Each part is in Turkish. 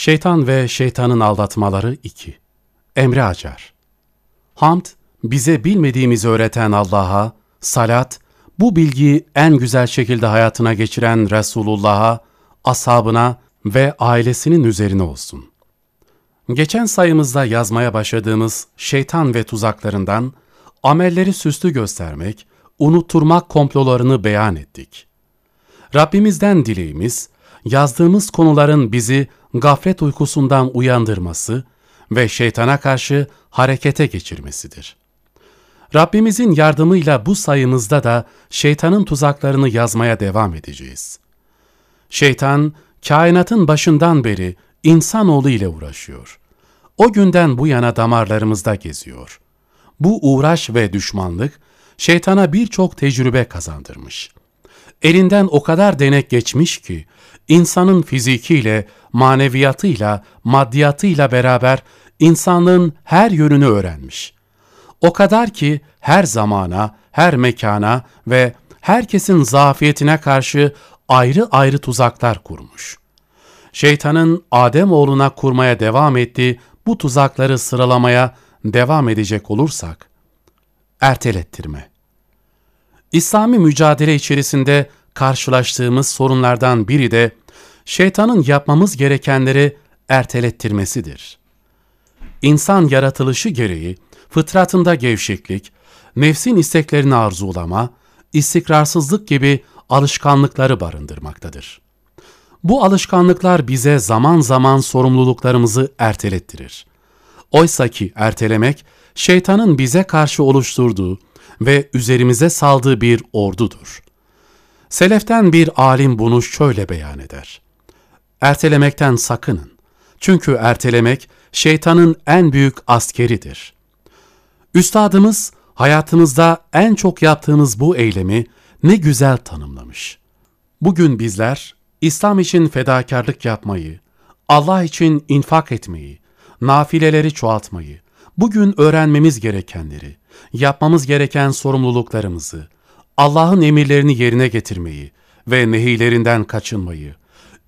Şeytan ve Şeytanın Aldatmaları 2 Emre Acar Hamd, bize bilmediğimizi öğreten Allah'a, salat, bu bilgiyi en güzel şekilde hayatına geçiren Resulullah'a, ashabına ve ailesinin üzerine olsun. Geçen sayımızda yazmaya başladığımız şeytan ve tuzaklarından amelleri süslü göstermek, unutturmak komplolarını beyan ettik. Rabbimizden dileğimiz, yazdığımız konuların bizi gaflet uykusundan uyandırması ve şeytana karşı harekete geçirmesidir. Rabbimizin yardımıyla bu sayımızda da şeytanın tuzaklarını yazmaya devam edeceğiz. Şeytan, kainatın başından beri insanoğlu ile uğraşıyor. O günden bu yana damarlarımızda geziyor. Bu uğraş ve düşmanlık, şeytana birçok tecrübe kazandırmış. Elinden o kadar denek geçmiş ki, insanın fizikiyle, maneviyatıyla, maddiyatıyla beraber insanlığın her yönünü öğrenmiş. O kadar ki her zamana, her mekana ve herkesin zafiyetine karşı ayrı ayrı tuzaklar kurmuş. Şeytanın Adem oğluna kurmaya devam ettiği bu tuzakları sıralamaya devam edecek olursak, ertelettirme. İslami mücadele içerisinde karşılaştığımız sorunlardan biri de şeytanın yapmamız gerekenleri ertelettirmesidir. İnsan yaratılışı gereği fıtratında gevşeklik, nefsin isteklerini arzulama, istikrarsızlık gibi alışkanlıkları barındırmaktadır. Bu alışkanlıklar bize zaman zaman sorumluluklarımızı ertelettirir. Oysa ki ertelemek, şeytanın bize karşı oluşturduğu ve üzerimize saldığı bir ordudur. Seleften bir alim bunu şöyle beyan eder. Ertelemekten sakının. Çünkü ertelemek şeytanın en büyük askeridir. Üstadımız hayatımızda en çok yaptığımız bu eylemi ne güzel tanımlamış. Bugün bizler İslam için fedakarlık yapmayı, Allah için infak etmeyi, nafileleri çoğaltmayı, bugün öğrenmemiz gerekenleri, yapmamız gereken sorumluluklarımızı, Allah'ın emirlerini yerine getirmeyi ve nehilerinden kaçınmayı,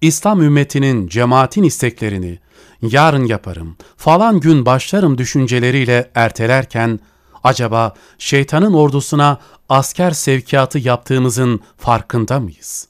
İslam ümmetinin, cemaatin isteklerini, yarın yaparım, falan gün başlarım düşünceleriyle ertelerken, acaba şeytanın ordusuna asker sevkiyatı yaptığımızın farkında mıyız?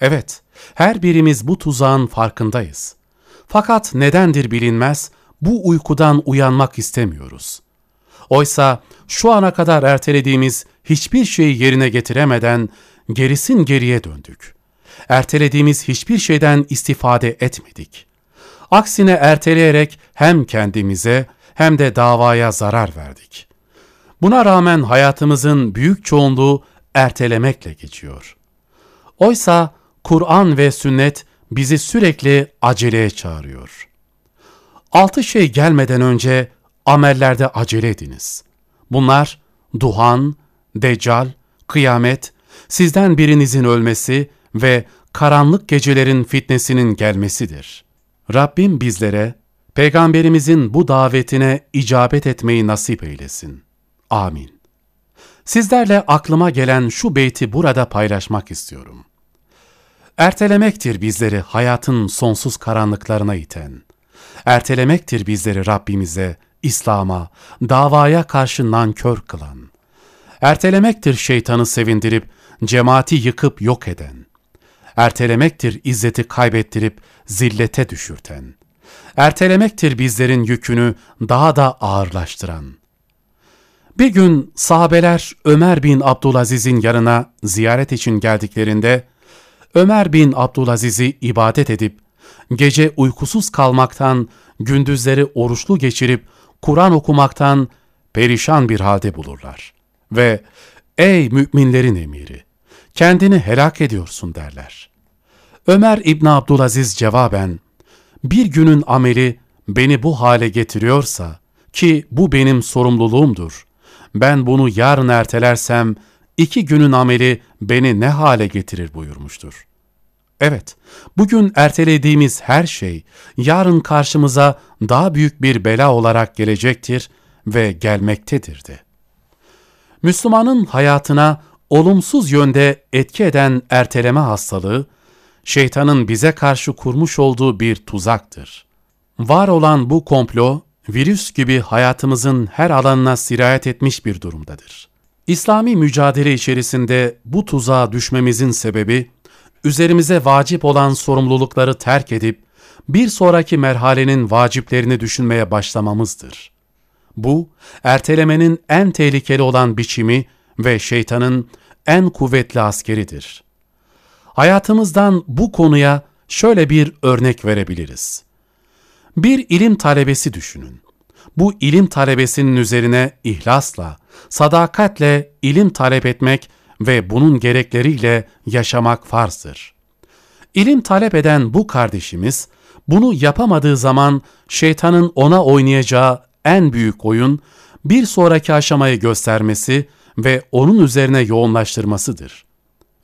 Evet, her birimiz bu tuzağın farkındayız. Fakat nedendir bilinmez, bu uykudan uyanmak istemiyoruz. Oysa şu ana kadar ertelediğimiz hiçbir şeyi yerine getiremeden gerisin geriye döndük. Ertelediğimiz hiçbir şeyden istifade etmedik. Aksine erteleyerek hem kendimize hem de davaya zarar verdik. Buna rağmen hayatımızın büyük çoğunluğu ertelemekle geçiyor. Oysa Kur'an ve sünnet bizi sürekli aceleye çağırıyor. Altı şey gelmeden önce amellerde acele ediniz. Bunlar duhan, deccal, kıyamet, sizden birinizin ölmesi ve karanlık gecelerin fitnesinin gelmesidir. Rabbim bizlere, Peygamberimizin bu davetine icabet etmeyi nasip eylesin. Amin. Sizlerle aklıma gelen şu beyti burada paylaşmak istiyorum. Ertelemektir bizleri hayatın sonsuz karanlıklarına iten. Ertelemektir bizleri Rabbimize, İslam'a, davaya karşı nankör kılan. Ertelemektir şeytanı sevindirip cemaati yıkıp yok eden. Ertelemektir izzeti kaybettirip zillete düşürten. Ertelemektir bizlerin yükünü daha da ağırlaştıran. Bir gün sahabeler Ömer bin Abdülaziz'in yanına ziyaret için geldiklerinde, Ömer bin Abdülaziz'i ibadet edip, gece uykusuz kalmaktan, gündüzleri oruçlu geçirip, Kur'an okumaktan perişan bir halde bulurlar. Ve ''Ey müminlerin emiri, kendini helak ediyorsun.'' derler. Ömer İbn Abdülaziz cevaben, ''Bir günün ameli beni bu hale getiriyorsa, ki bu benim sorumluluğumdur, ben bunu yarın ertelersem, iki günün ameli beni ne hale getirir buyurmuştur. Evet, bugün ertelediğimiz her şey yarın karşımıza daha büyük bir bela olarak gelecektir ve gelmektedir de. Müslümanın hayatına olumsuz yönde etki eden erteleme hastalığı, şeytanın bize karşı kurmuş olduğu bir tuzaktır. Var olan bu komplo, virüs gibi hayatımızın her alanına sirayet etmiş bir durumdadır. İslami mücadele içerisinde bu tuzağa düşmemizin sebebi, üzerimize vacip olan sorumlulukları terk edip, bir sonraki merhalenin vaciplerini düşünmeye başlamamızdır. Bu, ertelemenin en tehlikeli olan biçimi ve şeytanın en kuvvetli askeridir. Hayatımızdan bu konuya şöyle bir örnek verebiliriz. Bir ilim talebesi düşünün. Bu ilim talebesinin üzerine ihlasla, sadakatle ilim talep etmek ve bunun gerekleriyle yaşamak farzdır. İlim talep eden bu kardeşimiz, bunu yapamadığı zaman şeytanın ona oynayacağı en büyük oyun, bir sonraki aşamayı göstermesi ve onun üzerine yoğunlaştırmasıdır.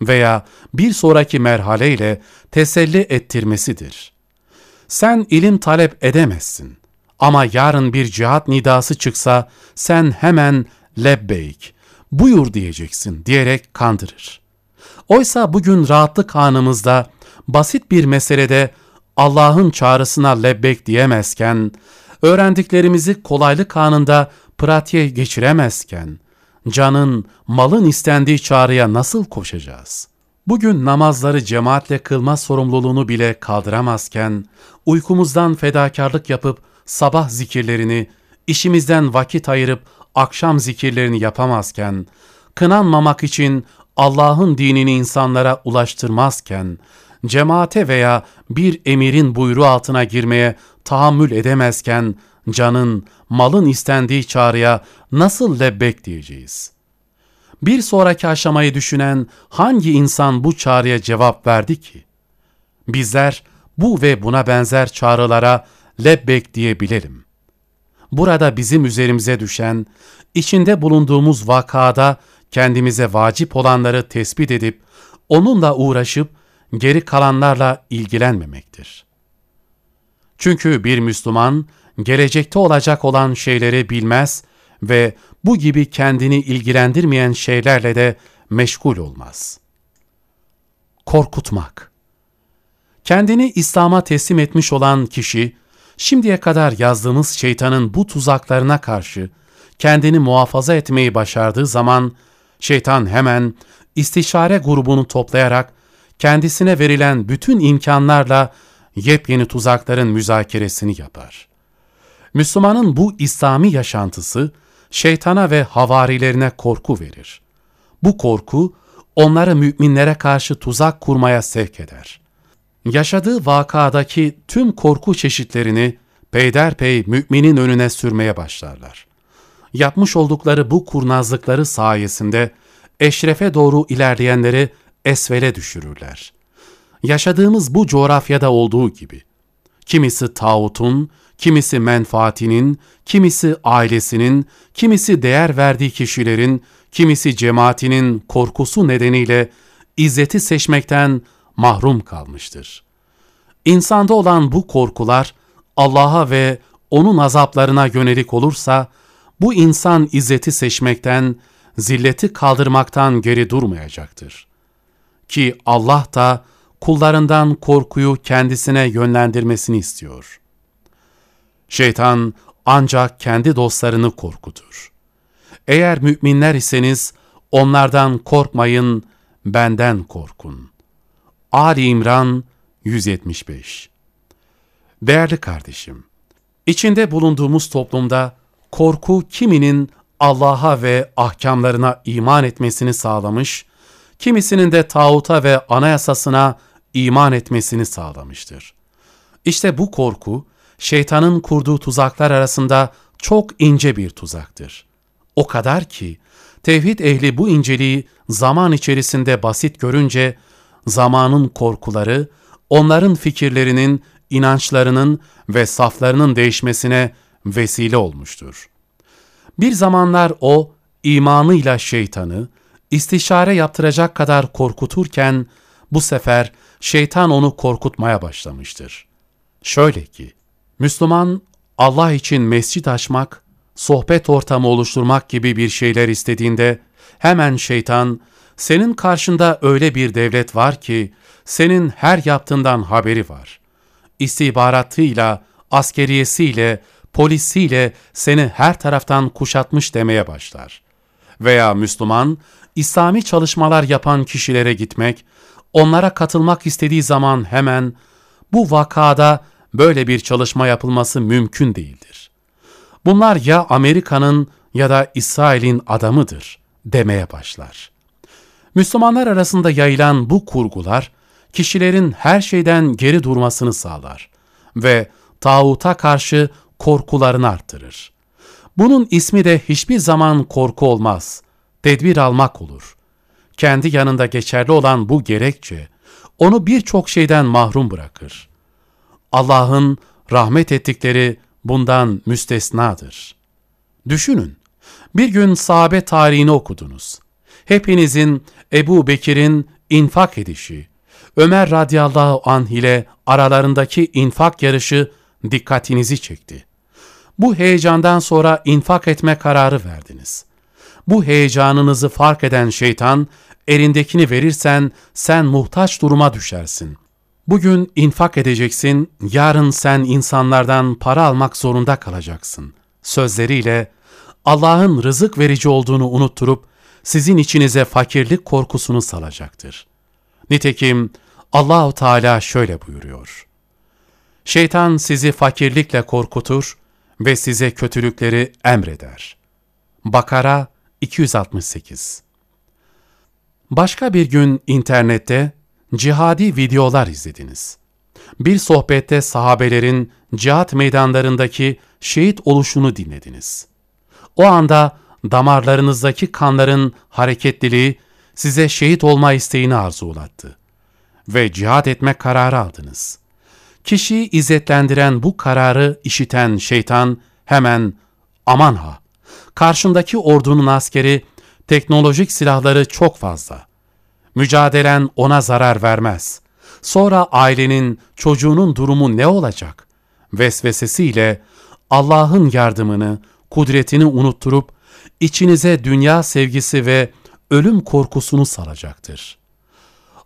Veya bir sonraki merhaleyle teselli ettirmesidir. Sen ilim talep edemezsin. Ama yarın bir cihat nidası çıksa sen hemen lebbeyk, buyur diyeceksin diyerek kandırır. Oysa bugün rahatlık anımızda basit bir meselede Allah'ın çağrısına lebbek diyemezken, öğrendiklerimizi kolaylık anında pratiğe geçiremezken, canın, malın istendiği çağrıya nasıl koşacağız? Bugün namazları cemaatle kılma sorumluluğunu bile kaldıramazken, uykumuzdan fedakarlık yapıp sabah zikirlerini, işimizden vakit ayırıp akşam zikirlerini yapamazken, kınanmamak için Allah'ın dinini insanlara ulaştırmazken, cemaate veya bir emirin buyruğu altına girmeye tahammül edemezken, canın, malın istendiği çağrıya nasıl lebbek diyeceğiz? Bir sonraki aşamayı düşünen hangi insan bu çağrıya cevap verdi ki? Bizler bu ve buna benzer çağrılara lebbek diyebilelim. Burada bizim üzerimize düşen, içinde bulunduğumuz vakada kendimize vacip olanları tespit edip, onunla uğraşıp geri kalanlarla ilgilenmemektir. Çünkü bir Müslüman, gelecekte olacak olan şeyleri bilmez ve bu gibi kendini ilgilendirmeyen şeylerle de meşgul olmaz. Korkutmak Kendini İslam'a teslim etmiş olan kişi, şimdiye kadar yazdığımız şeytanın bu tuzaklarına karşı kendini muhafaza etmeyi başardığı zaman, şeytan hemen istişare grubunu toplayarak kendisine verilen bütün imkanlarla yepyeni tuzakların müzakeresini yapar. Müslümanın bu İslami yaşantısı şeytana ve havarilerine korku verir. Bu korku onları müminlere karşı tuzak kurmaya sevk eder. Yaşadığı vakadaki tüm korku çeşitlerini peyderpey müminin önüne sürmeye başlarlar. Yapmış oldukları bu kurnazlıkları sayesinde eşrefe doğru ilerleyenleri esvele düşürürler. Yaşadığımız bu coğrafyada olduğu gibi, kimisi tağutun, kimisi menfaatinin, kimisi ailesinin, kimisi değer verdiği kişilerin, kimisi cemaatinin korkusu nedeniyle izzeti seçmekten mahrum kalmıştır. İnsanda olan bu korkular Allah'a ve onun azaplarına yönelik olursa, bu insan izzeti seçmekten, zilleti kaldırmaktan geri durmayacaktır. Ki Allah da kullarından korkuyu kendisine yönlendirmesini istiyor. Şeytan ancak kendi dostlarını korkutur. Eğer müminler iseniz onlardan korkmayın, benden korkun. Ali İmran 175 Değerli kardeşim, içinde bulunduğumuz toplumda korku kiminin Allah'a ve ahkamlarına iman etmesini sağlamış, kimisinin de tağuta ve anayasasına iman etmesini sağlamıştır. İşte bu korku, şeytanın kurduğu tuzaklar arasında çok ince bir tuzaktır. O kadar ki, tevhid ehli bu inceliği zaman içerisinde basit görünce, zamanın korkuları, onların fikirlerinin, inançlarının ve saflarının değişmesine vesile olmuştur. Bir zamanlar o, imanıyla şeytanı, istişare yaptıracak kadar korkuturken, bu sefer şeytan onu korkutmaya başlamıştır. Şöyle ki, Müslüman Allah için mescit açmak, sohbet ortamı oluşturmak gibi bir şeyler istediğinde, hemen şeytan, senin karşında öyle bir devlet var ki, senin her yaptığından haberi var. İstihbaratıyla askeriyesiyle, polisiyle seni her taraftan kuşatmış demeye başlar. Veya Müslüman, İslami çalışmalar yapan kişilere gitmek, onlara katılmak istediği zaman hemen bu vakada böyle bir çalışma yapılması mümkün değildir. Bunlar ya Amerika'nın ya da İsrail'in adamıdır demeye başlar. Müslümanlar arasında yayılan bu kurgular, kişilerin her şeyden geri durmasını sağlar ve tağuta karşı korkularını arttırır. Bunun ismi de hiçbir zaman korku olmaz, tedbir almak olur. Kendi yanında geçerli olan bu gerekçe, onu birçok şeyden mahrum bırakır. Allah'ın rahmet ettikleri bundan müstesnadır. Düşünün, bir gün sahabe tarihini okudunuz. Hepinizin Ebu Bekir'in infak edişi, Ömer radıyallahu anh ile aralarındaki infak yarışı dikkatinizi çekti. Bu heyecandan sonra infak etme kararı verdiniz. Bu heyecanınızı fark eden şeytan, elindekini verirsen sen muhtaç duruma düşersin. Bugün infak edeceksin, yarın sen insanlardan para almak zorunda kalacaksın. Sözleriyle Allah'ın rızık verici olduğunu unutturup sizin içinize fakirlik korkusunu salacaktır. Nitekim Allahu Teala şöyle buyuruyor. Şeytan sizi fakirlikle korkutur ve size kötülükleri emreder. Bakara 268 Başka bir gün internette cihadi videolar izlediniz. Bir sohbette sahabelerin cihat meydanlarındaki şehit oluşunu dinlediniz. O anda damarlarınızdaki kanların hareketliliği size şehit olma isteğini arzulattı ve cihat etme kararı aldınız. Kişiyi izzetlendiren bu kararı işiten şeytan hemen aman ha, karşındaki ordunun askeri teknolojik silahları çok fazla. Mücadelen ona zarar vermez. Sonra ailenin, çocuğunun durumu ne olacak? Vesvesesiyle Allah'ın yardımını, kudretini unutturup içinize dünya sevgisi ve ölüm korkusunu salacaktır.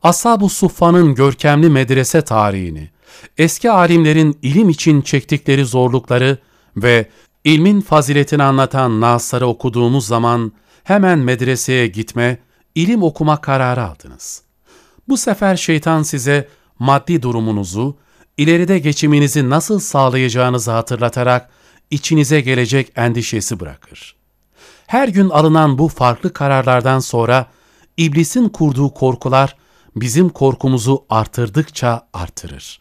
Ashab-ı Suffa'nın görkemli medrese tarihini, eski alimlerin ilim için çektikleri zorlukları ve ilmin faziletini anlatan nasları okuduğumuz zaman hemen medreseye gitme, ilim okuma kararı aldınız. Bu sefer şeytan size maddi durumunuzu, ileride geçiminizi nasıl sağlayacağınızı hatırlatarak içinize gelecek endişesi bırakır. Her gün alınan bu farklı kararlardan sonra iblisin kurduğu korkular bizim korkumuzu artırdıkça artırır.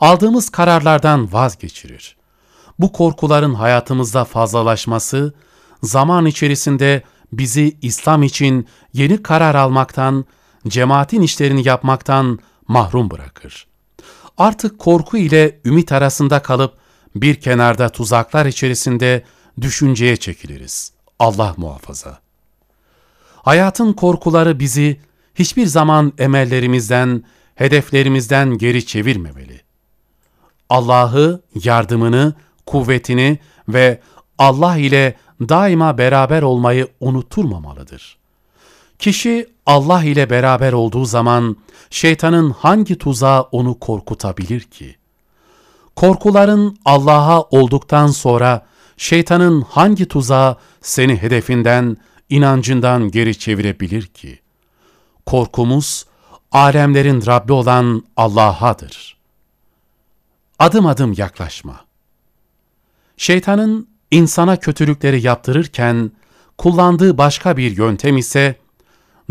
Aldığımız kararlardan vazgeçirir. Bu korkuların hayatımızda fazlalaşması, zaman içerisinde bizi İslam için yeni karar almaktan, cemaatin işlerini yapmaktan mahrum bırakır. Artık korku ile ümit arasında kalıp bir kenarda tuzaklar içerisinde düşünceye çekiliriz. Allah muhafaza. Hayatın korkuları bizi hiçbir zaman emellerimizden, hedeflerimizden geri çevirmemeli. Allah'ı, yardımını, kuvvetini ve Allah ile daima beraber olmayı unuturmamalıdır. Kişi Allah ile beraber olduğu zaman şeytanın hangi tuzağı onu korkutabilir ki? Korkuların Allah'a olduktan sonra şeytanın hangi tuzağı seni hedefinden, inancından geri çevirebilir ki? Korkumuz, alemlerin Rabbi olan Allah'adır. Adım adım yaklaşma. Şeytanın insana kötülükleri yaptırırken kullandığı başka bir yöntem ise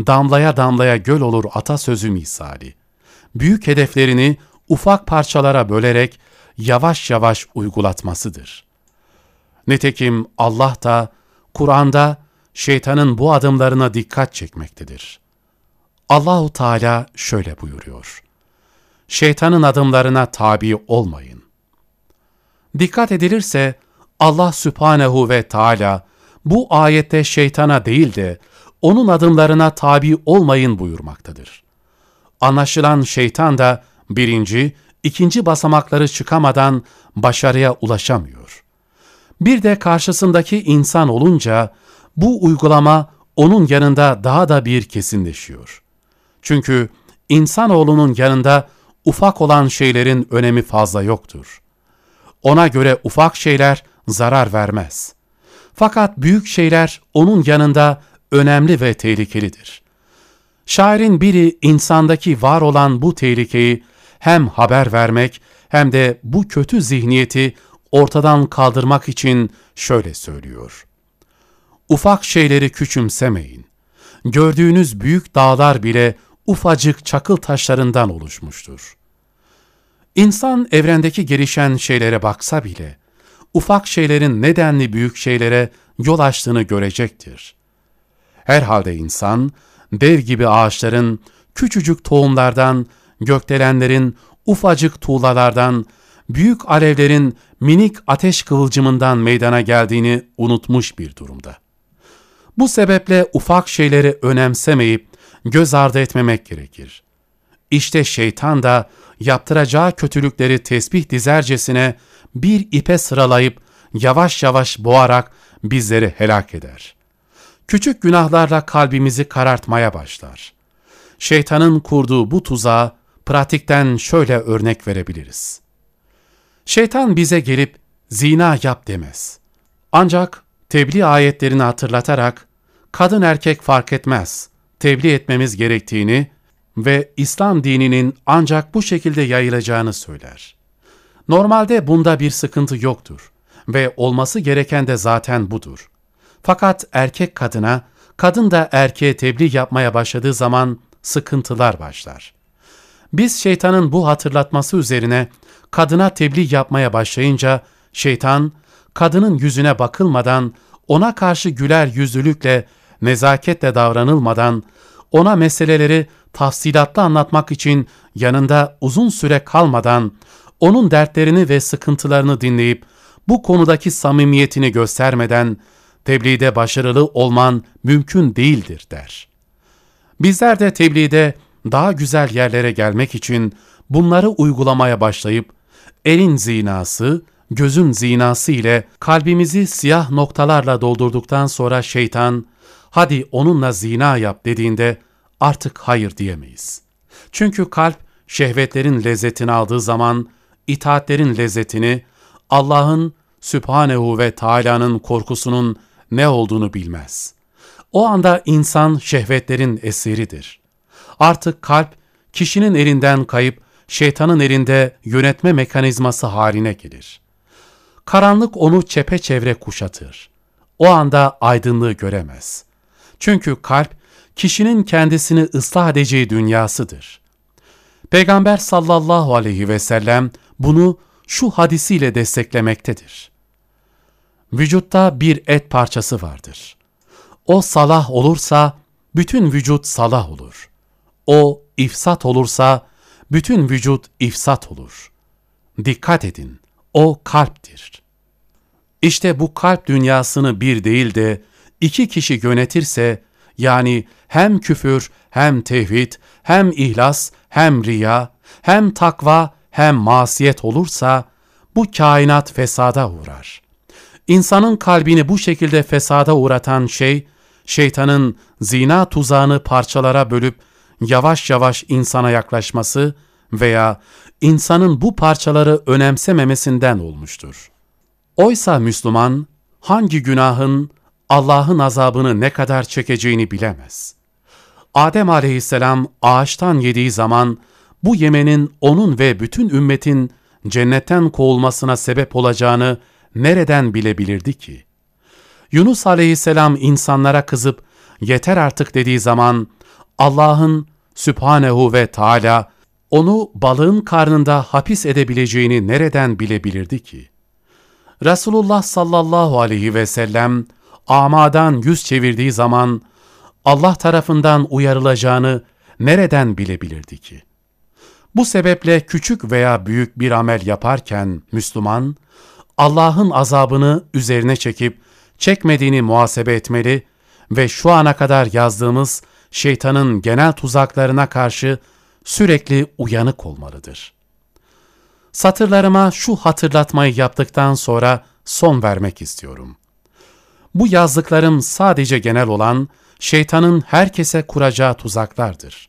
damlaya damlaya göl olur atasözü misali. Büyük hedeflerini ufak parçalara bölerek yavaş yavaş uygulatmasıdır. Nitekim Allah da Kur'an'da şeytanın bu adımlarına dikkat çekmektedir. Allahu Teala şöyle buyuruyor. Şeytanın adımlarına tabi olmayın. Dikkat edilirse Allah Sübhanehu ve Teala bu ayette şeytana değil de onun adımlarına tabi olmayın buyurmaktadır. Anlaşılan şeytan da birinci, ikinci basamakları çıkamadan başarıya ulaşamıyor. Bir de karşısındaki insan olunca bu uygulama onun yanında daha da bir kesinleşiyor. Çünkü insanoğlunun yanında ufak olan şeylerin önemi fazla yoktur. Ona göre ufak şeyler zarar vermez. Fakat büyük şeyler onun yanında önemli ve tehlikelidir. Şairin biri insandaki var olan bu tehlikeyi hem haber vermek hem de bu kötü zihniyeti ortadan kaldırmak için şöyle söylüyor. Ufak şeyleri küçümsemeyin. Gördüğünüz büyük dağlar bile ufacık çakıl taşlarından oluşmuştur. İnsan evrendeki gelişen şeylere baksa bile, ufak şeylerin nedenli büyük şeylere yol açtığını görecektir. Herhalde insan, dev gibi ağaçların, küçücük tohumlardan, gökdelenlerin, ufacık tuğlalardan, büyük alevlerin minik ateş kıvılcımından meydana geldiğini unutmuş bir durumda. Bu sebeple ufak şeyleri önemsemeyip göz ardı etmemek gerekir. İşte şeytan da yaptıracağı kötülükleri tesbih dizercesine bir ipe sıralayıp yavaş yavaş boğarak bizleri helak eder. Küçük günahlarla kalbimizi karartmaya başlar. Şeytanın kurduğu bu tuzağa pratikten şöyle örnek verebiliriz. Şeytan bize gelip zina yap demez. Ancak tebliğ ayetlerini hatırlatarak kadın erkek fark etmez, tebliğ etmemiz gerektiğini ve İslam dininin ancak bu şekilde yayılacağını söyler. Normalde bunda bir sıkıntı yoktur ve olması gereken de zaten budur. Fakat erkek kadına, kadın da erkeğe tebliğ yapmaya başladığı zaman sıkıntılar başlar. Biz şeytanın bu hatırlatması üzerine kadına tebliğ yapmaya başlayınca şeytan kadının yüzüne bakılmadan ona karşı güler yüzlülükle, nezaketle davranılmadan ona meseleleri tafsilatlı anlatmak için yanında uzun süre kalmadan onun dertlerini ve sıkıntılarını dinleyip bu konudaki samimiyetini göstermeden tebliğde başarılı olman mümkün değildir der. Bizler de tebliğde daha güzel yerlere gelmek için bunları uygulamaya başlayıp elin zinası, gözün zinası ile kalbimizi siyah noktalarla doldurduktan sonra şeytan, hadi onunla zina yap dediğinde artık hayır diyemeyiz. Çünkü kalp şehvetlerin lezzetini aldığı zaman itaatlerin lezzetini, Allah'ın Sübhanehu ve Teala'nın korkusunun ne olduğunu bilmez. O anda insan şehvetlerin esiridir. Artık kalp kişinin elinden kayıp şeytanın elinde yönetme mekanizması haline gelir. Karanlık onu çepeçevre kuşatır. O anda aydınlığı göremez. Çünkü kalp kişinin kendisini ıslah edeceği dünyasıdır. Peygamber sallallahu aleyhi ve sellem bunu şu hadisiyle desteklemektedir. Vücutta bir et parçası vardır. O salah olursa bütün vücut salah olur. O ifsat olursa bütün vücut ifsat olur. Dikkat edin, o kalptir. İşte bu kalp dünyasını bir değil de iki kişi yönetirse, yani hem küfür, hem tevhid, hem ihlas, hem riya, hem takva, hem masiyet olursa, bu kainat fesada uğrar. İnsanın kalbini bu şekilde fesada uğratan şey, şeytanın zina tuzağını parçalara bölüp yavaş yavaş insana yaklaşması veya insanın bu parçaları önemsememesinden olmuştur. Oysa Müslüman hangi günahın Allah'ın azabını ne kadar çekeceğini bilemez. Adem aleyhisselam ağaçtan yediği zaman bu yemenin onun ve bütün ümmetin cennetten kovulmasına sebep olacağını nereden bilebilirdi ki? Yunus aleyhisselam insanlara kızıp yeter artık dediği zaman Allah'ın Sübhanehu ve Teala onu balığın karnında hapis edebileceğini nereden bilebilirdi ki? Resulullah sallallahu aleyhi ve sellem amadan yüz çevirdiği zaman Allah tarafından uyarılacağını nereden bilebilirdi ki? Bu sebeple küçük veya büyük bir amel yaparken Müslüman, Allah'ın azabını üzerine çekip çekmediğini muhasebe etmeli ve şu ana kadar yazdığımız şeytanın genel tuzaklarına karşı sürekli uyanık olmalıdır. Satırlarıma şu hatırlatmayı yaptıktan sonra son vermek istiyorum. Bu yazdıklarım sadece genel olan şeytanın herkese kuracağı tuzaklardır.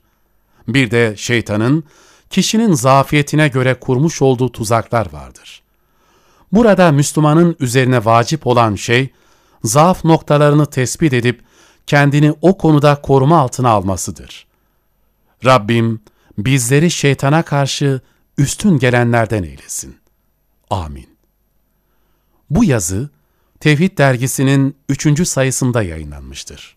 Bir de şeytanın kişinin zafiyetine göre kurmuş olduğu tuzaklar vardır. Burada Müslümanın üzerine vacip olan şey, zaaf noktalarını tespit edip kendini o konuda koruma altına almasıdır. Rabbim bizleri şeytana karşı üstün gelenlerden eylesin. Amin. Bu yazı Tevhid dergisinin üçüncü sayısında yayınlanmıştır.